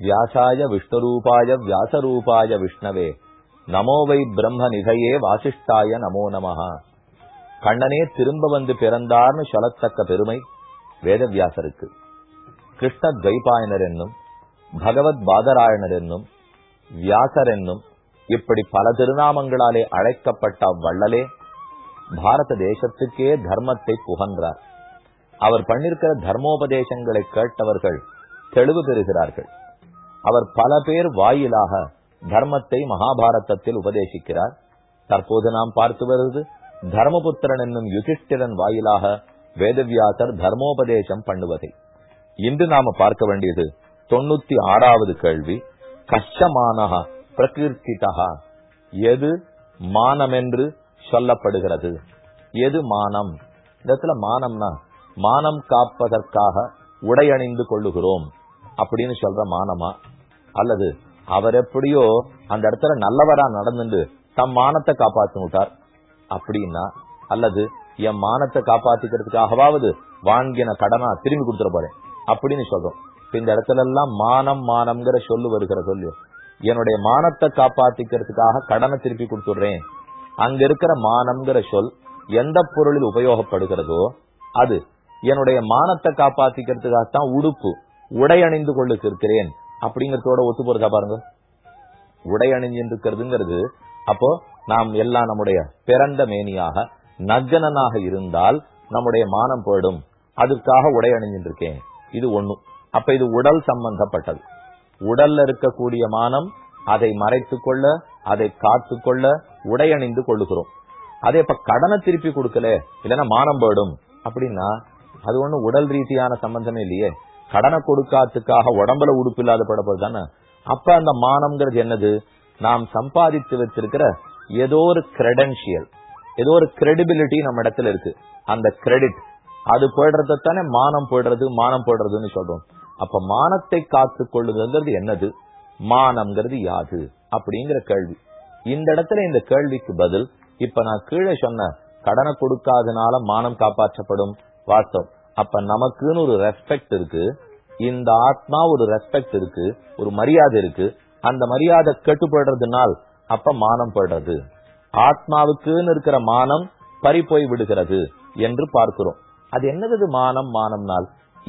வியாசாய விஷ்ணுரூபாய வியாசரூபாய விஷ்ணவே நமோவை பிரம்ம நிகையே வாசிஷ்டாய நமோ நமஹா கண்ணனே திரும்ப வந்து பிறந்தார்னு சொல்லத்தக்க பெருமை வேதவியாசருக்கு கிருஷ்ண துவைபாயனர் என்னும் பகவத் பாதராயணர் என்னும் வியாசர் என்னும் இப்படி பல திருநாமங்களாலே அழைக்கப்பட்ட வள்ளலே பாரத தேசத்துக்கே தர்மத்தை புகன்றார் அவர் பண்ணிருக்கிற தர்மோபதேசங்களை கேட்டவர்கள் தெளிவு பெறுகிறார்கள் அவர் பல பேர் வாயிலாக தர்மத்தை மகாபாரதத்தில் உபதேசிக்கிறார். தற்போது நாம் பார்த்து வருவது தர்மபுத்திரன் என்னும் யுதிஷ்டிரன் வாயிலாக வேதவியாசர் தர்மோபதேசம் பண்ணுவதை. இன்று நாம பார்க்க வேண்டியது தொண்ணூத்தி ஆறாவது கேள்வி. கஷ்டமான பிரகீர்த்திதா எது மானம் என்று சொல்லப்படுகிறது? எது மானம்? இடத்துல மானம்னா மானம் காப்பதற்காக உடையணிந்து கொள்ளுகிறோம். அப்படின்னு சொல்ற மானமா? அல்லது அவர் எப்படியோ அந்த இடத்துல நல்லவரா நடந்துட்டு தம் மானத்தை காப்பாத்தி விட்டார். அப்படின்னா அல்லது என் மானத்தை காப்பாத்திக்கிறதுக்காகவாவது வாங்கின கடனா திரும்பி கொடுத்துட போறேன். அப்படின்னு சொல்றோம். இந்த இடத்துல எல்லாம் மானம் மானம்ங்கிற சொல்லு வருகிற சொல்லு. என்னுடைய மானத்தை காப்பாத்திக்கிறதுக்காக கடனை திருப்பி கொடுத்துடுறேன். அங்க இருக்கிற மானம்ங்கிற சொல் எந்த பொருளில் உபயோகப்படுகிறதோ அது என்னுடைய மானத்தை காப்பாத்திக்கிறதுக்காகத்தான் உடுப்பு உடை அணிந்து கொள்ளுக்கு இருக்கிறேன் அப்படிங்கறதோட ஒத்து போறதா பாருங்க. உடை அணிஞ்சு இருக்கிறதுங்கிறது அப்போ நாம் எல்லாம் நம்முடைய பிறந்த மேனியாக நஜனனாக இருந்தால் நம்முடைய மானம் போயிடும். அதுக்காக உடை அணிஞ்சிட்டு இருக்கேன் இது ஒண்ணு. அப்ப இது உடல் சம்பந்தப்பட்டது. உடல்ல இருக்கக்கூடிய மானம் அதை மறைத்து கொள்ள அதை காத்து கொள்ள உடை அணிந்து கொள்ளுகிறோம். அதே இப்ப கடனை திருப்பி கொடுக்கல இல்லைன்னா மானம் போயிடும். அப்படின்னா அது ஒண்ணு உடல் ரீதியான சம்பந்தமே இல்லையே. கடனை கொடுக்காததுக்காக உடம்புல உடுப்பு இல்லாத படப்பது தானே? அப்ப அந்த மானம்ங்கிறது என்னது? நாம் சம்பாதித்து வச்சிருக்கிற ஏதோ ஒரு கிரெடென்சியல் ஏதோ ஒரு கிரெடிபிலிட்டி நம்ம இடத்துல இருக்கு. அந்த கிரெடிட் அது போயிடுறத தானே? மானம் போயிடுறது மானம் போயிடுறதுன்னு சொல்றோம். அப்ப மானத்தை காத்து கொள்ளுதுங்கிறது என்னது? மானம்ங்கிறது யாது? அப்படிங்கிற கேள்வி. இந்த இடத்துல இந்த கேள்விக்கு பதில் இப்ப நான் கீழே சொன்ன கடனை கொடுக்காதனால மானம் காப்பாற்றப்படும் வாஸ்தவம். அப்ப நமக்குன்னு ஒரு ரெஸ்பெக்ட் இருக்கு. இந்த ஆத்மா ஒரு ரெஸ்பெக்ட் இருக்கு. ஒரு மரியாதை இருக்கு. அந்த மரியாதை கெட்டுப்படுறதுனால் அப்ப மானம் படுறது. ஆத்மாவுக்குன்னு இருக்கிற மானம் பறி போய் விடுகிறது என்று பார்க்கிறோம். அது என்னது மானம்? மானம்னால்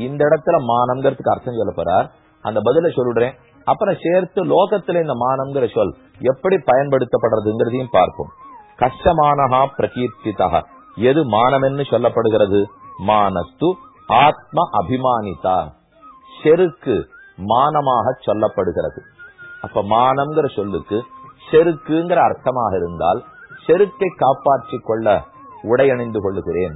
இந்த இடத்துல மானம்ங்கிறதுக்கு அர்த்தம் சொல்ல போறார். அந்த பதில சொல்லிடுறேன் அப்புறம் சேர்த்து லோகத்துல இந்த மானம்ங்கிற சொல் எப்படி பயன்படுத்தப்படுறதுங்கிறதையும் பார்ப்போம். கஷ்டமானஹா பிரகீர்த்திதா எது மானமென்னு சொல்லப்படுகிறது? மானஸ்து ஆத்ம அபிமானிதா. செருக்கு மானமாக சொல்லப்படுகிறது. அப்ப மானம்ங்கிற சொல்லுக்கு செருக்குங்கிற அர்த்தமாக இருந்தால் செருக்கை காப்பாற்றிக் கொள்ள உடையணிந்து கொள்ளுகிறேன்.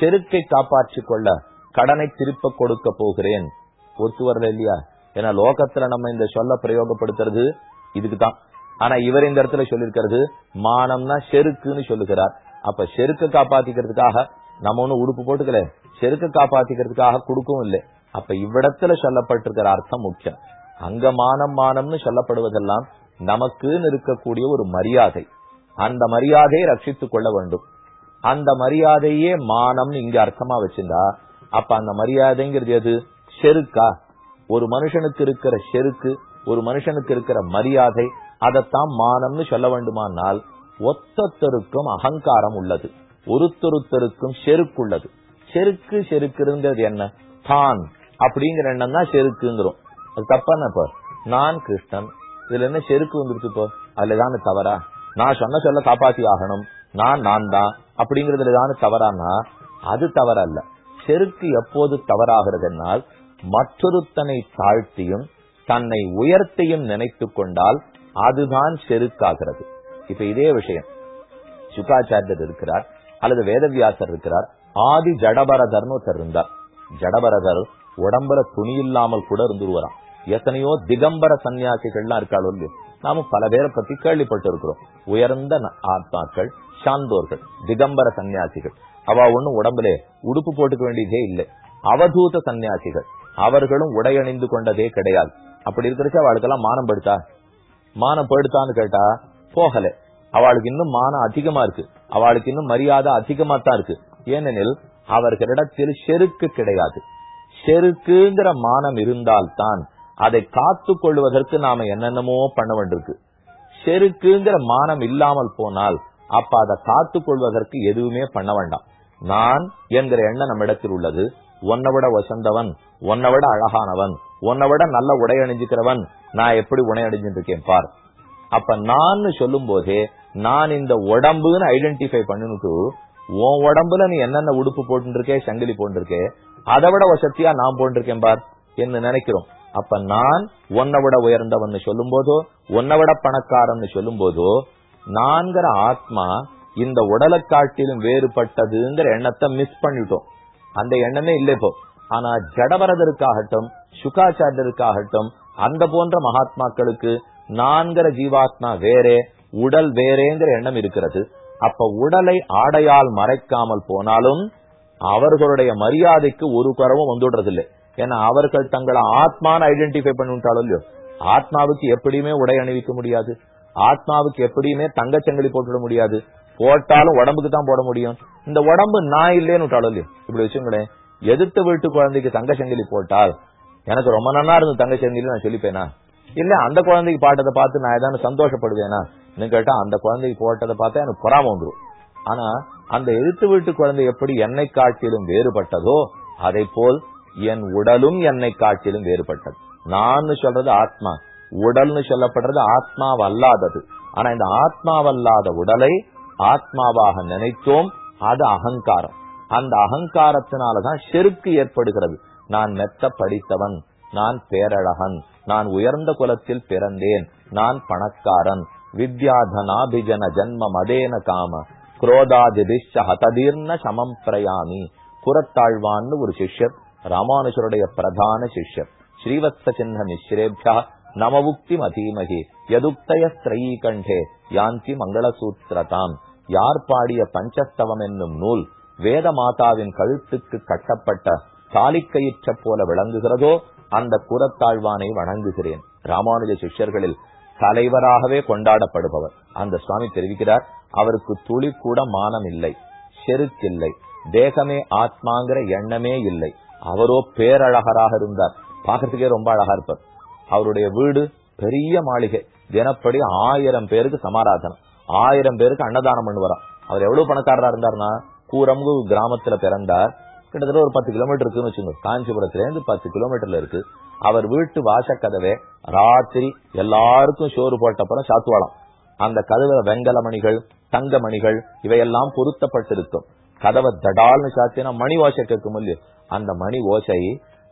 செருக்கை காப்பாற்றிக் கொள்ள கடனை திருப்ப கொடுக்க போகிறேன். ஒத்து வரல இல்லையா? ஏன்னா லோகத்துல நம்ம இந்த சொல்ல பிரயோகப்படுத்துறது இதுக்குதான் ஆனா இவர் இந்த இடத்துல சொல்லிருக்கிறது மானம்னா செருக்குன்னு சொல்லுகிறார். அப்ப செருக்க காப்பாத்திக்கிறதுக்காக நம்ம ஒண்ணு உடுப்பு போட்டுக்கல. செருக்க காப்பாத்திக்கிறதுக்காக கொடுக்கவும் இல்லை. அப்ப இவ்விடத்துல சொல்லப்பட்டிருக்கிற அர்த்தம் முக்கியம். அங்க மானம் மானம்னு சொல்லப்படுவதெல்லாம் நமக்குன்னு இருக்கக்கூடிய ஒரு மரியாதை. அந்த மரியாதையை ரட்சித்துக் கொள்ள வேண்டும். அந்த மரியாதையே மானம்னு இங்க அர்த்தமா வச்சிருந்தா அப்ப அந்த மரியாதைங்கிறது எது? செருக்கா? ஒரு மனுஷனுக்கு இருக்கிற செருக்கு ஒரு மனுஷனுக்கு இருக்கிற மரியாதை அதைத்தான் மானம்னு சொல்ல வேண்டுமானால் ஒத்தத்தருக்கும் அகங்காரம் உள்ளது. ஒருத்தொருத்தருக்கும் செருக்குள்ளது. செருக்கு செருக்குங்கிறது என்ன? தான். அப்படிங்கிற எண்ணம் தான் செருக்குங்கிறோம். அது தப்பான இப்ப நான் கிருஷ்ணன். இதுல என்ன செருக்கு வந்துருச்சு இப்போ அதுலதான தவறா? நான் சொன்ன சொல்ல காப்பாத்தி ஆகணும். நான் நான் தான். அப்படிங்கறதுல தானே தவறானா? அது தவறல்ல. செருக்கு எப்போது தவறாகிறதுனால் மற்றொருத்தனை தாழ்த்தியும் தன்னை உயர்த்தியும் நினைத்து கொண்டால் அதுதான் செருக்காகிறது. இப்ப இதே விஷயம். சுகாச்சாரியர் இருக்கிறார். அல்லது வேதவியாசர் இருக்கிறார். ஆதி ஜடபரதர்னு ஒருத்தர் இருந்தார். ஜடபரதர் உடம்புல துணி இல்லாமல் கூட இருந்துருவாராம். எத்தனையோ திகம்பர சன்னியாசிகள்லாம் இருக்காள் இல்லையோ நாம பல பேரை பத்தி கேள்விப்பட்டு இருக்கிறோம். உயர்ந்த ஆத்மாக்கள் சாந்தோர்கள் திகம்பர சன்னியாசிகள். அவ ஒண்ணும் உடம்புல உடுப்பு போட்டுக்க வேண்டியதே இல்லை. அவதூத சன்னியாசிகள். அவர்களும் உடையணிந்து கொண்டதே கிடையாது. அப்படி இருக்கிறச்சு அவளுக்கெல்லாம் மானம் படுத்தா? மானம் படுத்தான்னு கேட்டா போகல. அவளுக்கு இன்னும் மானம் அதிகமா இருக்கு. அவளுக்கு இன்னும் மரியாதை அதிகமா தான் இருக்கு. ஏனெனில் அவர்களிடத்தில் செருக்கு கிடையாது. செருக்குங்கிற மானம் இருந்தால்தான் அதை காத்து கொள்வதற்கு நாம என்னென்னமோ பண்ண வேண்டியிருக்கு. செருக்குங்கிற மானம் இல்லாமல் போனால் அப்ப அதை காத்து கொள்வதற்கு எதுவுமே பண்ண வேண்டாம். நான் என்கிற எண்ணம் நம்ம இடத்தில் உள்ளது. உன்னை விட வசந்தவன் உன்னை விட அழகானவன் உன்னை விட நல்ல உடை அணிஞ்சுக்கிறவன் நான் எப்படி உடை இருக்கேன் பார். அப்ப நான் சொல்லும் போதே நான் இந்த உடம்புன்னு ஐடென்டிஃபை பண்ணிட்டு உன் உடம்புல நீ என்னென்ன உடுப்பு போட்டுருக்கே சங்கிலி போட்டுருக்கே அதை விட வசத்தியா நான் போட்டிருக்கேன் பார் என்று நினைக்கிறோம். அப்ப நான் உன்னை விட உயர்ந்தவன் சொல்லும் போதோ உன்னை விட பணக்காரன் சொல்லும் போதோ நான்கிற ஆத்மா இந்த உடலை காட்டிலும் வேறுபட்டதுங்கிற எண்ணத்தை மிஸ் பண்ணிட்டோம். அந்த எண்ணமே இல்லை இப்போ. ஆனா ஜடவரதற்காகட்டும் சுகாச்சாரியருக்காகட்டும் அந்த போன்ற மகாத்மாக்களுக்கு நான்கிற ஜீவாத்மா வேறே உடல் வேறேங்கிற எண்ணம் இருக்கிறது. அப்ப உடலை ஆடையால் மறைக்காமல் போனாலும் அவர்களுடைய மரியாதைக்கு ஒரு குறவும் வந்துடுறதில்லை. ஏன்னா அவர்கள் தங்களை ஆத்மான ஐடென்டிஃபை பண்ணிவிட்டாலும் இல்லையோ? ஆத்மாவுக்கு எப்படியுமே உடை அணிவிக்க முடியாது. ஆத்மாவுக்கு எப்படியுமே தங்கச்சங்கிலி போட்டுவிட முடியாது. போட்டாலும் உடம்புக்கு தான் போட முடியும். இந்த உடம்பு நான் இல்லேன்னு விட்டாலும் இல்லையோ? இப்படி வச்சுங்களேன் எதிர்த்து வீட்டு குழந்தைக்கு தங்கச்சங்கிலி போட்டால் எனக்கு ரொம்ப நன்னா இருந்தது தங்கச்சங்கிலி நான் சொல்லிப்பேனா? இல்ல அந்த குழந்தைக்கு பாட்டதை பார்த்து நான் ஏதாவது சந்தோஷப்படுவேனா? கேட்டா அந்த குழந்தைக்கு போட்டதை பார்த்தா எனக்கு பொறாம வந்துடும் ஆனா அந்த எழுத்து வீட்டு குழந்தை எப்படி என்னை காட்டிலும் வேறுபட்டதோ அதை போல் என் உடலும் என்னை காட்டிலும் வேறுபட்டது. நான் சொல்றது ஆத்மா. உடல்னு சொல்லப்படுறது ஆத்மாவல்லாதது. ஆனா இந்த ஆத்மாவல்லாத உடலை ஆத்மாவாக நினைத்தோம் அது அகங்காரம். அந்த அகங்காரத்தினாலதான் செருக்கு ஏற்படுகிறது. நான் மெத்த படித்தவன் நான் பேரழகன் நான் உயர்ந்த குலத்தில் பிறந்தேன் நான் பணக்காரன் வித்யாதனாபிஜன ஜன்ம மதேன காம. குரோதாதிதிஷ்ட ஹததீர்ண சமம் பிரயாமி. குரத்தாழ்வான்னு ஒரு சிஷ்யர் ராமானுஜருடைய பிரதான சிஷ்யர். ஸ்ரீவத்ச சின்ன மிஸ்ரேபியா நமவுக்தி மதீமகி யதுக்தய ஸ்திரயீ கண்டே யாந்தி மங்களசூத்திரதாம். யார் பாடிய பஞ்சஸ்தவம் என்னும் நூல் வேத மாதாவின் கழுத்துக்கு கட்டப்பட்ட தாலிக்கயிற்ற போல விளங்குகிறதோ அந்த குரத்தாழ்வானை வணங்குகிறேன். ராமானுஜ சிஷ்யர்களில் தலைவராகவே கொண்டாடப்படுபவர். அந்த சுவாமி தெரிவிக்கிறார் அவருக்கு துளி கூட மானம் இல்லை செருக்கில்லை தேகமே ஆத்மாங்கிற எண்ணமே இல்லை. அவரோ பேரழகராக இருந்தார். பாக்கிறதுக்கே ரொம்ப அழகா இருப்பார். அவருடைய வீடு பெரிய மாளிகை. தினப்படி ஆயிரம் பேருக்கு சமாராதனம். ஆயிரம் பேருக்கு அன்னதானம் பண்ணுவாராம். அவர் எவ்வளவு பணக்காரரா இருந்தார்னா கூரம்கு கிராமத்துல பிறந்தார். கிட்டத்தட்ட ஒரு பத்து கிலோமீட்டர் இருக்குன்னு வச்சுங்க காஞ்சிபுரத்துல இருந்து பத்து கிலோமீட்டர்ல இருக்கு. அவர் வீட்டு வாசக்கதவை ராத்திரி எல்லாருக்கும் சோறு போட்டப்புறம் சாத்துவாளாம். அந்த கதவுல வெங்கல மணிகள் தங்க மணிகள் இவையெல்லாம் பொருத்தப்பட்டிருக்கும். கதவை தடால்னு சாத்தினா மணி ஓசை கேட்கும் இல்லையோ. அந்த மணி ஓசை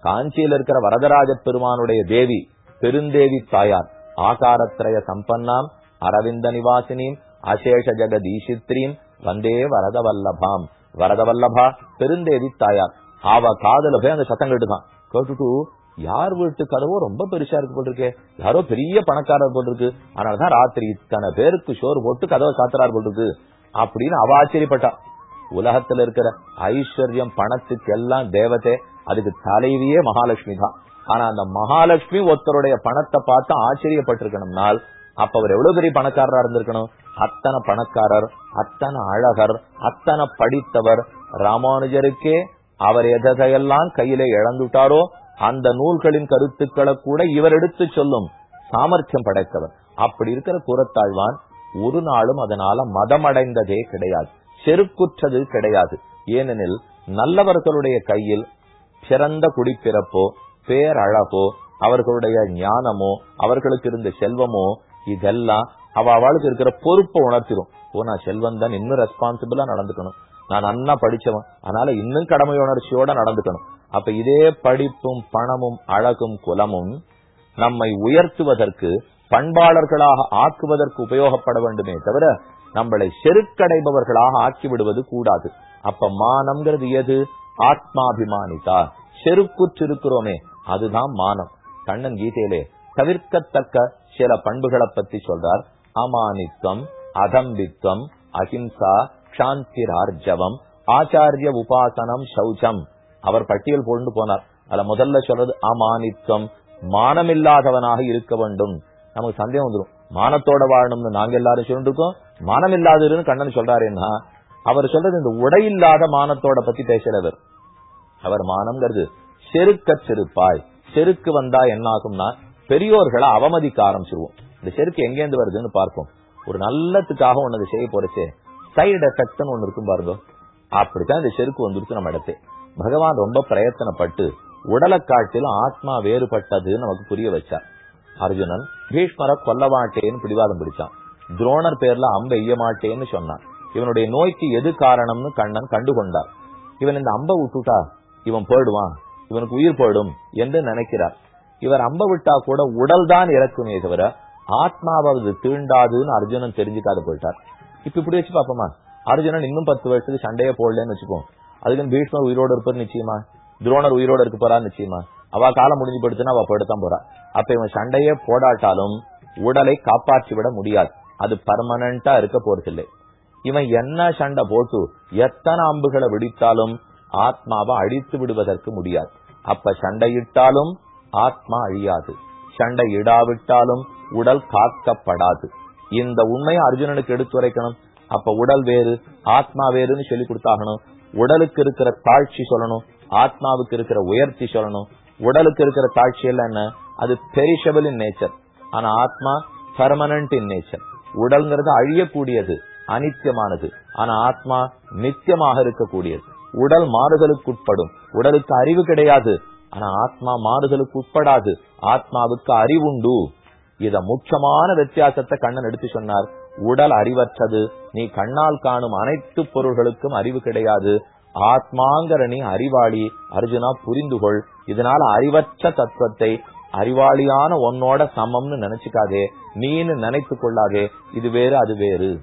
காஞ்சியில இருக்கிற வரதராஜ பெருமானுடைய தேவி பெருந்தேவி தாயார் ஆகாரத்ரய சம்பன்னாம் அரவிந்த நிவாசினியும் அசேஷ ஜெகதீஷித்ரீம் வந்தே வரத வல்லபாம் வரத வல்லபா பெருந்தேவி தாயார். அவ காதல போய் அந்த சத்தம் கேட்டுதான். கேட்டுட்டு யார் வீட்டு கதவோ ரொம்ப பெருசா இருக்கு போட்டிருக்கே யாரோ பெரிய பணக்காரர் போட்டிருக்கு அதனாலதான் ராத்திரி இத்தனை பேருக்கு சோறு போட்டு கதவை சாத்துறாரு போட்டிருக்கு அப்படின்னு அவ ஆச்சரியப்பட்டா. உலகத்துல இருக்கிற ஐஸ்வர்யம் பணத்துக்கு எல்லாம் தேவத்தை அதுக்கு தலைவியே மகாலட்சுமி தான். ஆனா அந்த மகாலட்சுமி ஒருத்தருடைய பணத்தை பார்த்து ஆச்சரியப்பட்டிருக்கணும்னால் அப்ப அவர் எவ்வளவு பெரிய பணக்காரரா இருந்திருக்கணும்? அத்தனை பணக்காரர் அத்தனை அழகர் அத்தனை படித்தவர். ராமானுஜருக்கே அவர் எதையெல்லாம் கையிலே இழந்துட்டாரோ அந்த நூல்களின் கருத்துக்களை கூட இவர் எடுத்து சொல்லும் சாமர்த்தியம் படைத்தவர். அப்படி இருக்கிற கூறத்தாழ்வான் ஒரு நாளும் அதனால மதமடைந்ததே கிடையாது. செருக்குற்றது கிடையாது. ஏனெனில் நல்லவர்களுடைய கையில் சிறந்த குடிப்பிறப்போ பேரழகோ அவர்களுடைய ஞானமோ அவர்களுக்கு இருந்த செல்வமோ இதெல்லாம் அவ அவளுக்கு இருக்கிற பொறுப்பை உணர்த்திடும். ஓ நான் செல்வம் தான் இன்னும் ரெஸ்பான்சிபிளா நடந்துக்கணும். நான் அண்ணா படிச்சவன். அதனால இன்னும் கடமை உணர்ச்சியோட நடந்துக்கணும். அப்ப இதே படிப்பும் பணமும் அழகும் குலமும் நம்மை உயர்த்துவதற்கு பண்பாளர்களாக ஆக்குவதற்கு உபயோகப்பட வேண்டுமே தவிர நம்மளை செருக்கடைபவர்களாக ஆக்கி விடுவது கூடாது. அப்ப மானம்ங்கிறது எது? ஆத்மாபிமானிதா. செருக்குற்றிருக்கிறோமே அதுதான் மானம். கண்ணன் கீதையிலே தவிர்க்கத்தக்க சில பண்புகளை பத்தி சொல்றார். அமானித்வம் அதம்பித்வம் அஹிம்சா சாந்திரார்ஜவம் ஆச்சாரிய உபாசனம் சௌச்சம். அவர் பட்டியல் போட்டு போனார். அதுல முதல்ல சொல்றது அமானித்தம். மானமில்லாதவனாக இருக்க வேண்டும். நமக்கு சந்தேகம் வந்துடும். மானத்தோட வாழணும்னு நாங்க எல்லாரும் சொல்லிருக்கோம் மானம் இல்லாதவருன்னு கண்ணன் சொல்றாருன்னா அவர் சொல்றது இந்த உடை இல்லாத மானத்தோட பத்தி பேசுறவர். அவர் மானம்ங்கிறது செருக்க செருப்பாய். செருக்கு வந்தா என்ன ஆகும்னா பெரியோர்களை அவமதிக்க ஆரம்பிச்சிருவோம். இந்த செருக்கு எங்கேருந்து வருதுன்னு பார்ப்போம். ஒரு நல்லத்துக்காக ஒன்னு செய்ய போறச்சே. சைடு எஃபெக்ட்னு ஒண்ணு இருக்கும் பாருங்க. அப்படித்தான் இந்த செருக்கு வந்துருச்சு நம்ம இடத்தே. பகவான் ரொம்ப பிரயத்தனப்பட்டு உடலை காட்டிலும் ஆத்மா வேறுபட்டதுன்னு நமக்கு புரிய வச்சார் அர்ஜுனன் பீஷ்மரை கொல்ல மாட்டேன்னு பிடிவாதம் பிடிச்சான். துரோணர் பேர்ல அம்ப எய்ய மாட்டேன்னு சொன்னான். இவனுடைய நோய்க்கு எது காரணம்னு கண்ணன் கண்டுகொண்டார் இவன் இந்த அம்ப விட்டுட்டா இவன் போயிடுவான் இவனுக்கு உயிர் போயிடும் என்று நினைக்கிறார். இவர் அம்ப விட்டா கூட உடல் தான் இறக்குமே தவிர ஆத்மாவது தீண்டாதுன்னு அர்ஜுனன் தெரிஞ்சுக்காது போயிட்டார். இப்ப இப்படி வச்சு பாப்போமா அர்ஜுனன் இன்னும் பத்து வருஷத்துக்கு சண்டையே போடலன்னு வச்சுக்கோ அதுக்கு பீஷ்மர் உயிரோடு இருப்பது நிச்சயமா. துரோணர் உயிரோடு இருக்க போறா நிச்சயமா. அவ காலம் முடிஞ்சு படுத்துனா அவ போயிடத்தான் போறா. அப்ப இவன் சண்டையே போடாட்டாலும் உடலை காப்பாற்றி விட முடியாது. அது பர்மனண்டா இருக்க போறதில்லை. இவன் என்ன சண்டை போட்டு எத்தனை அம்புகளை விடித்தாலும் ஆத்மாவை அழித்து விடுவதற்கு முடியாது. அப்ப சண்டையிட்டாலும் ஆத்மா அழியாது. சண்டை இடாவிட்டாலும் உடல் காக்கப்படாது. இந்த உண்மையை அர்ஜுனனுக்கு எடுத்துரைக்கணும். அப்ப உடல் வேறு ஆத்மா வேறுன்னு சொல்லி கொடுத்தாகணும். உடலுக்கு இருக்கிற தாழ்ச்சி சொல்லணும் ஆத்மாவுக்கு இருக்கிற உயர்த்தி சொல்லணும். உடலுக்கு இருக்கிற தாழ்ச்சி எல்லாம் என்ன? அது பெரிஷபிள் இன் நேச்சர் ஆனா ஆத்மா பர்மனன்ட் இன் நேச்சர் உடல்ங்கிறது அழியக்கூடியது அனித்தியமானது. ஆனா ஆத்மா நித்தியமாக இருக்கக்கூடியது. உடல் மாறுதலுக்கு உட்படும். உடலுக்கு அறிவு கிடையாது. ஆனா ஆத்மா மாறுதலுக்கு உட்படாது. ஆத்மாவுக்கு அறிவுண்டு. இத முக்கியமான வித்தியாசத்தை கண்ணன் எடுத்து சொன்னார். உடல் அறிவற்றது நீ கண்ணால் காணும் அனைத்து பொருள்களுக்கும் அறிவு கிடையாது. ஆத்மாங்கிற நீ அறிவாளி அர்ஜுனா புரிந்து கொள் இதனால அறிவற்ற தத்துவத்தை அறிவாளியான உன்னோட சமம்னு நினைச்சுக்காதே. நீன்னு நினைத்து கொள்ளாதே. இது வேறு அது வேறு.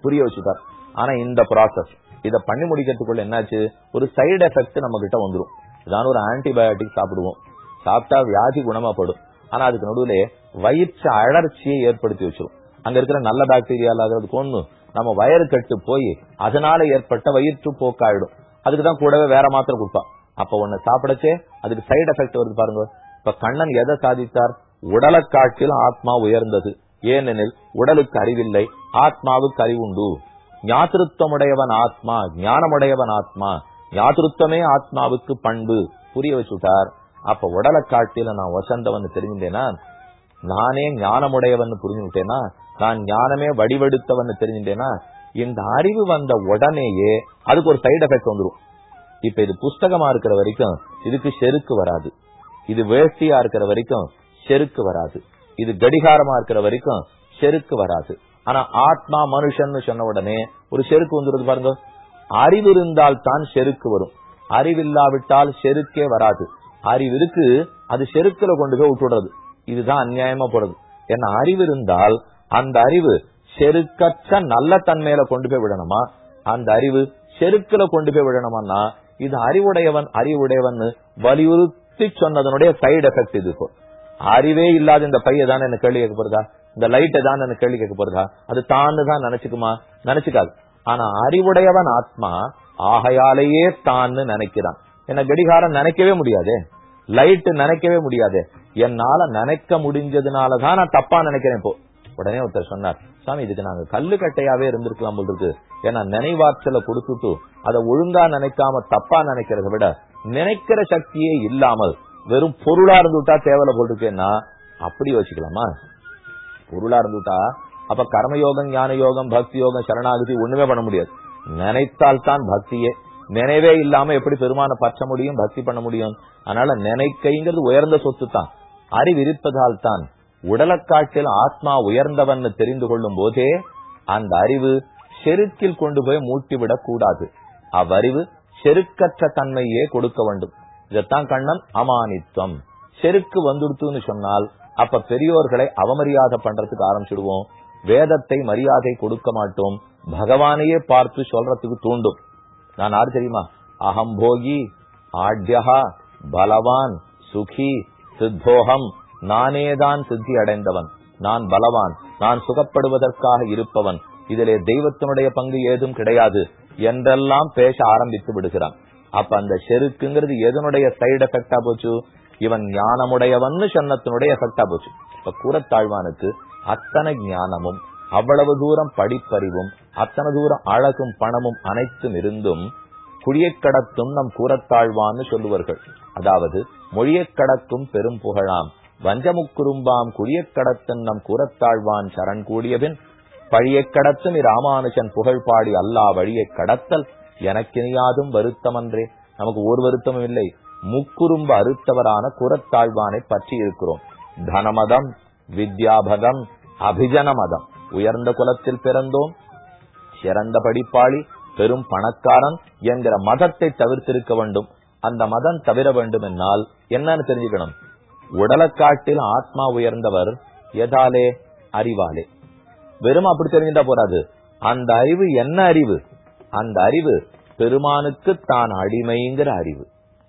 புரிய வச்சுட்டார். ஆனா இந்த ப்ராசஸ் இத பண்ணி முடிக்கிறதுக்குள்ள என்னாச்சு? ஒரு சைடு எஃபெக்ட் நம்ம கிட்ட வந்துடும் இதான ஒரு ஆன்டிபயோட்டிக் சாப்பிடுவோம். சாப்பிட்டா வியாதி குணமாப்படும். ஆனா அதுக்கு நடுவுல வயிற்று அழற்சியை ஏற்படுத்தி வச்சிரும். அங்க இருக்கிற நல்ல பாக்டீரியா இல்லாதது கொண்டு நம்ம வயறு கட்டு போய் அதனால ஏற்பட்ட வயிற்று போக்காயிடும். அதுக்குதான் கூடவே வேற மாத்திரை கொடுப்பா அப்ப ஒன்னு சாப்பிடச்சே அதுக்கு சைடு எஃபெக்ட் வருது பாருங்க. இப்ப கண்ணன் எதை சாதித்தார்? உடலை காட்டிலும் ஆத்மா உயர்ந்தது. ஏனெனில் உடலுக்கு அறிவில்லை ஆத்மாவுக்கு அறிவுண்டு. ஞாத்திருத்தமுடையவன் ஆத்மா ஞானமுடையவன் ஆத்மா ஞாத்திருத்தமே ஆத்மாவுக்கு பண்பு. புரிய வச்சுட்டார். அப்ப உடலை காட்டில நான் வசந்தவன் தெரிஞ்சுட்டேனா? நானே ஞானமுடையவன் புரிஞ்சுட்டேனா நான் ஞானமே வடிவெடுத்தவன் தெரிஞ்சுட்டேன்னா இந்த அறிவு வந்த உடனேயே அதுக்கு ஒரு சைடு எஃபெக்ட் வந்துடும் இப்ப இது புஸ்தகமா இருக்கிற வரைக்கும் இதுக்கு செருக்கு வராது. இது வேஷ்டியா இருக்கிற வரைக்கும் செருக்கு வராது. இது கடிகாரமா இருக்கிற வரைக்கும் செருக்கு வராது. ஆனா ஆத்மா மனுஷன் சொன்ன உடனே ஒரு செருக்கு வந்துருது பாருங்க. அறிவு இருந்தால் தான் செருக்கு வரும். அறிவில்லாவிட்டால் செருக்கே வராது. அறிவு இருக்கு அது செருக்கில கொண்டு போய் விட்டுடுறது இதுதான் அநியாயமா போறது. ஏன்னா அறிவு இருந்தால் அந்த அறிவு செருக்கற்ற நல்ல தன்மையில கொண்டு போய் விடணுமா? அந்த அறிவு செருக்கில கொண்டு போய் விடணுமான்னா இது அறிவுடையவன் அறிவுடையவன் வலியுறுத்தி சொன்னதனுடைய சைடு எஃபெக்ட் இது அறிவே இல்லாத இந்த பைய தான் என்ன கேள்வி கேட்க போறதா? இந்த லைட்டை தான் என்ன கேள்வி கேட்க போறதா? அது தான்னு தான் நினைச்சுக்குமா? நினைச்சுக்காது. ஆனா அறிவுடையவன் ஆத்மா ஆகையாலேயே தான்னு நினைக்கிறான். என்ன கடிகாரம் நினைக்கவே முடியாதே? லைட் நினைக்கவே முடியாது? என்னால நினைக்க முடிஞ்சதுனாலதான் நான் தப்பா நினைக்கிறேன் இப்போ. உடனே ஒருத்தர் சொன்னார் சாமி இதுக்கு நாங்க கல்லு கட்டையாவே இருந்திருக்கலாம் போல் இருக்கு. ஏன்னா நினைவாற்றலை கொடுத்துட்டு அதை ஒழுங்கா நினைக்காம தப்பா நினைக்கிறத விட நினைக்கிற சக்தியே இல்லாமல் வெறும் பொருளா இருந்துட்டா தேவையில்ல போட்டுருக்கேன்னா அப்படி வச்சுக்கலாமா பொருளா இருந்துட்டா அப்ப கர்மயோகம் ஞான யோகம் பக்தி யோகம் சரணாகதி ஒண்ணுமே பண்ண முடியாது. நினைத்தால் தான் பக்தியே. நினைவே இல்லாம எப்படி பெருமான பற்ற முடியும் பக்தி பண்ண முடியும்? அதனால நினைக்கைங்கிறது உயர்ந்த சொத்து தான் அறிவிருப்பதால் தான் உடலக்காட்டில் ஆத்மா உயர்ந்தவன் தெரிந்து கொள்ளும் போதே அந்த அறிவு செருக்கில் கொண்டு போய் மூட்டிவிடக் கூடாது. அவ்வறிவு செருக்கற்ற தன்மையே கொடுக்க வேண்டும். இதத்தான் கண்ணன் அமானித்வம் செருக்கு வந்துடுத்துன்னு சொன்னால் அப்ப பெரியோர்களை அவமரியாதை பண்றதுக்கு ஆரம்பிச்சிடுவோம். வேதத்தை மரியாதை கொடுக்க மாட்டோம். பகவானையே பார்த்து சொல்றதுக்கு தூண்டும். நான் யாரு தெரியுமா? அகம்போகி ஆட்யகா பலவான் சுகி சித்தோகம் நானேதான் சித்தி அடைந்தவன் நான் பலவான். நான் சுகப்படுவதற்காக இருப்பவன். இதிலே தெய்வத்தினுடைய பங்கு ஏதும் கிடையாது என்றெல்லாம் பேச ஆரம்பித்து விடுகிறான். அப்ப அந்த செருக்குங்கிறது எதனுடைய சைடு எஃபெக்டா போச்சு? இவன் ஞானமுடையவன் சன்னத்தினுடைய எஃபெக்டா போச்சு. இப்ப கூறத்தாழ்வானுக்கு அத்தனை ஞானமும் அவ்வளவு தூரம் படிப்பறிவும் அத்தனை தூரம் அழகும் பணமும் அனைத்தும் இருந்தும் குழியக் கடத்தும் நம் கூறத்தாழ்வான்னு சொல்லுவார்கள். அதாவது மொழியக் கடக்கும் பெரும் புகழாம். வஞ்சமுக்குறும்பாம் குழியக் கடத்தன் நம் கூறத்தாழ்வான் சரண் கூடியபின் பழியைக் கடத்தும் இராமானுஜன் புகழ் பாடி அல்லா வழியைக் கடத்தல் எனக்கினியாதும் வருத்தமன்றே நமக்கு ஓர் வருத்தமும் இல்லை. முக்குறும்பு அறுத்தவரான குரத்தாழ்வானை பற்றி இருக்கிறோம். தனமதம் வித்யாபதம் அபிஜன மதம் உயர்ந்த குலத்தில் பிறந்தோம். சிறந்த படிப்பாளி பெரும் பணக்காரன் என்கிற மதத்தை தவிர்த்திருக்க வேண்டும். அந்த மதம் தவிர வேண்டும் என்னால் என்னன்னு தெரிஞ்சுக்கணும். உடலை காட்டில் ஆத்மா உயர்ந்தவர் எதாலே? அறிவாலே. வெறும் அப்படி தெரிஞ்சுட்டா போறாது. அந்த அறிவு என்ன அறிவு? அந்த அறிவு பெருமானுக்கு தான் அடிமைங்கிற அறிவு.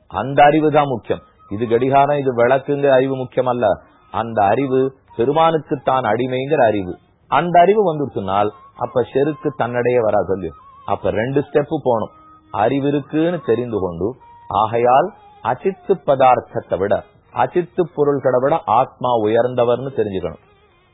அந்த அறிவு தான் முக்கியம். இது கடிகாரம் இது விளக்குங்கிற அறிவு முக்கியம் அல்ல அந்த அறிவு பெருமானுக்கு தான் அடிமைங்கிற அறிவு. அந்த அறிவு வந்துருச்சுனால் அப்ப செருக்கு தன்னடைய வரா சொல்லு. அப்ப ரெண்டு ஸ்டெப் போகணும். அறிவு இருக்குன்னு தெரிந்து கொண்டு ஆகையால் அச்சித்து பதார்த்தத்தை விட அச்சித்து பொருள்களை விட ஆத்மா உயர்ந்தவர்னு தெரிஞ்சுக்கணும்.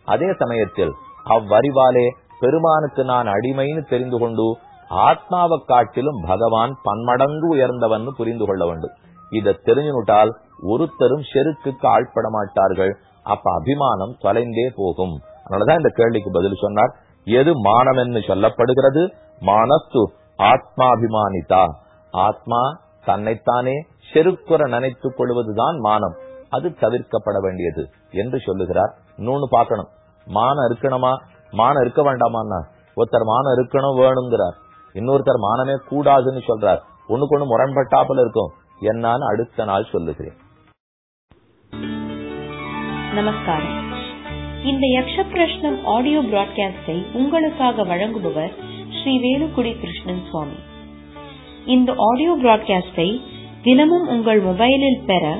அதே சமயத்தில் அவ்வறிவாலே பெருமானுக்கு நான் அடிமைன்னு தெரிந்து கொண்டு ஆத்மாவை காட்டிலும் பகவான் பன்மடங்கு உயர்ந்தவன் புரிந்து கொள்ள வேண்டும். இதை தெரிஞ்சுட்டால் ஒருத்தரும் செருக்குக்கு ஆழ்பட மாட்டார்கள். அப்ப அபிமானம் தொலைந்தே போகும். அதனாலதான் இந்த கேள்விக்கு பதில் சொன்னார். எது மானம் என்று சொல்லப்படுகிறது? மானஸ்து ஆத்மாபிமானிதா. ஆத்மா தன்னைத்தானே செருக்குற நினைத்துக் கொள்வதுதான் மானம். அது தவிர்க்கப்பட வேண்டியது என்று சொல்லுகிறார். இன்னொன்னு பார்க்கணும். மானம் இருக்கணுமா? மானம் இருக்க வேண்டாமான்னா? ஒருத்தர் மானம் இருக்கணும் வேணுங்கிறார். இன்னொருத்தர் மானமே கூடாதுன்னு சொல்றார். ஒண்ணுக்கு ஒண்ணு முரண்பட்டாப்புல இருக்கும். என்னான்னு அடுத்த நாள் சொல்லுகிறேன். நமஸ்காரம். இந்த யக்ஷ பிரஷ்னம் ஆடியோ பிராட்காஸ்டை உங்களுக்காக வழங்குபவர் ஸ்ரீ வேலுக்குடி கிருஷ்ணன் சுவாமி. இந்த ஆடியோ பிராட்காஸ்டை தினமும் உங்கள் மொபைலில் பெற